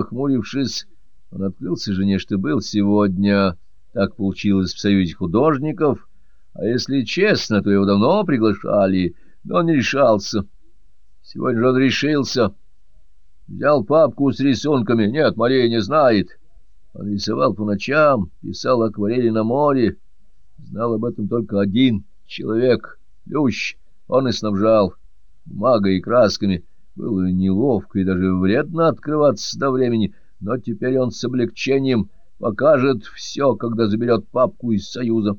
Охмурившись, он открылся жене, что был сегодня, так получилось в союзе художников, а если честно, то его давно приглашали, но он не решался. Сегодня же он решился. Взял папку с рисунками. Нет, Мария не знает. Он рисовал по ночам, писал акварели на море. Знал об этом только один человек, Лющ. Он и снабжал бумагой и красками. Было неловко и даже вредно открываться до времени, но теперь он с облегчением покажет все, когда заберет папку из Союза.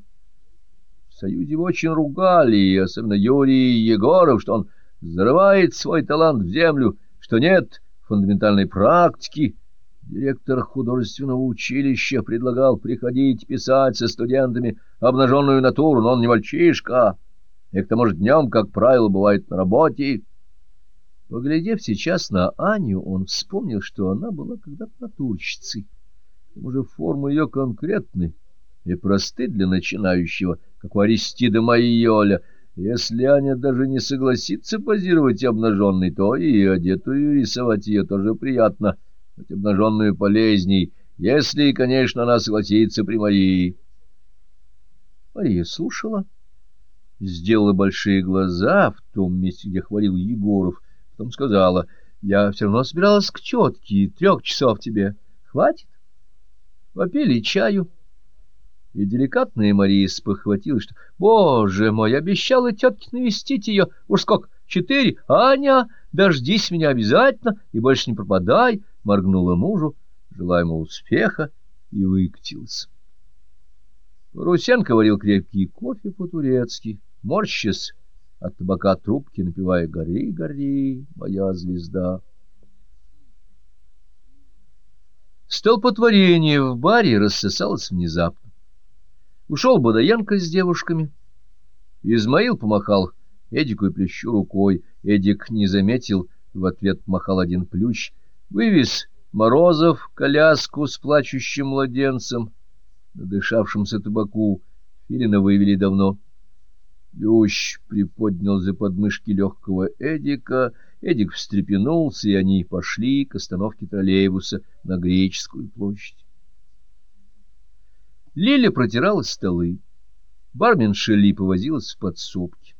В Союзе его очень ругали, особенно Юрий Егоров, что он зарывает свой талант в землю, что нет фундаментальной практики. Директор художественного училища предлагал приходить писать со студентами обнаженную натуру, но он не мальчишка, и к тому же днем, как правило, бывает на работе. Поглядев сейчас на Аню, он вспомнил, что она была когда-то натурщицей. К тому же формы ее конкретны и просты для начинающего, как у Аристида Майоля. Если Аня даже не согласится позировать обнаженной, то и одетую рисовать ее тоже приятно, хоть обнаженную полезней, если, конечно, она согласится при Марии. Мария слушала, сделала большие глаза в том месте, где хвалил Егоров, Потом сказала, я все равно собиралась к тетке, трех часов тебе. Хватит? Попили чаю. И деликатная Мария спохватилась, что, боже мой, обещала тетке навестить ее. Уж сколько, четыре? Аня, дождись меня обязательно и больше не пропадай, моргнула мужу, желая ему успеха, и выкатился. Русенко варил крепкий кофе по-турецки, морщась от табака трубки, напевая «Гори, гори, моя звезда». Столпотворение в баре рассосалось внезапно. Ушел Бодоенко с девушками. Измаил помахал Эдику и Плющу рукой. Эдик не заметил, в ответ махал один плющ. Вывез Морозов коляску с плачущим младенцем, надышавшимся табаку. Филина вывели давно. Лющ приподнял за подмышки легкого Эдика, Эдик встрепенулся, и они пошли к остановке троллейбуса на Греческую площадь. Лиля протирала столы. Барменша Ли повозилась в подсобке.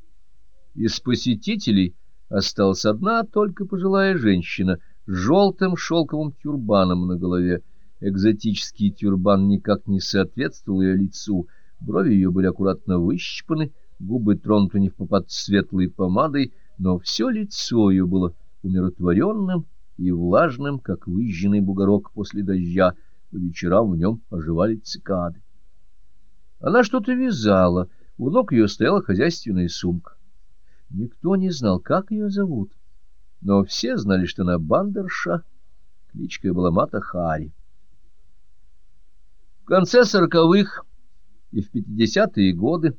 Из посетителей осталась одна только пожилая женщина с желтым шелковым тюрбаном на голове. Экзотический тюрбан никак не соответствовал ее лицу, брови ее были аккуратно выщипаны, губы тронуты не в попад светлой помадой, но все лицо ее было умиротворенным и влажным, как выжженный бугорок после дождя, по вечерам в нем оживали цикады. Она что-то вязала, у ног ее стояла хозяйственная сумка. Никто не знал, как ее зовут, но все знали, что она бандерша, кличкой была Мата Хари. В конце сороковых и в пятидесятые годы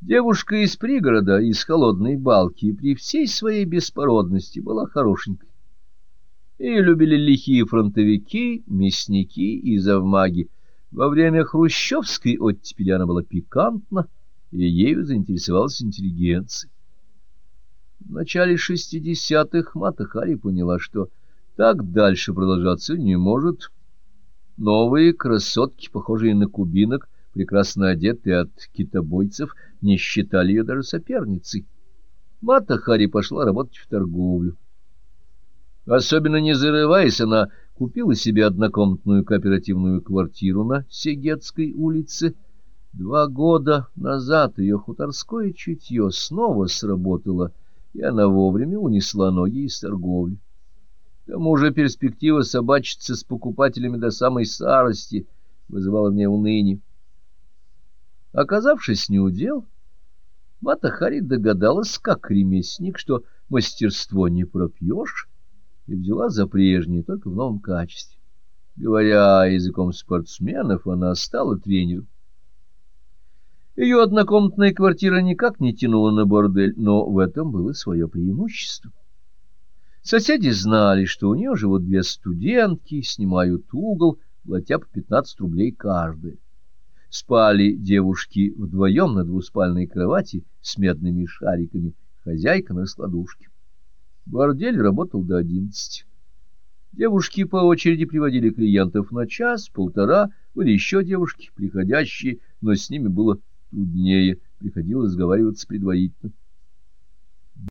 Девушка из пригорода, из холодной балки, при всей своей беспородности была хорошенькой. Ее любили лихие фронтовики, мясники и завмаги. Во время хрущевской оттепели она была пикантна, и ею заинтересовалась интеллигенция. В начале шестидесятых Мата Хари поняла, что так дальше продолжаться не может. Новые красотки, похожие на кубинок, прекрасно одетые от китобойцев, не считали ее даже соперницей. Мата Хари пошла работать в торговлю. Особенно не зарываясь, она купила себе однокомнатную кооперативную квартиру на Сегетской улице. Два года назад ее хуторское чутье снова сработало, и она вовремя унесла ноги из торговли. К тому же перспектива собачиться с покупателями до самой старости вызывала мне уныние. Оказавшись неудел, Мата Хари догадалась, как ремесленник, что мастерство не пропьешь, и взяла за прежнее, только в новом качестве. Говоря языком спортсменов, она стала тренером. Ее однокомнатная квартира никак не тянула на бордель, но в этом было свое преимущество. Соседи знали, что у нее живут две студентки, снимают угол, платя по 15 рублей каждая. Спали девушки вдвоем на двуспальной кровати с медными шариками, хозяйка на складушке. Бордель работал до одиннадцати. Девушки по очереди приводили клиентов на час, полтора, были еще девушки, приходящие, но с ними было труднее, приходилось сговариваться предварительно.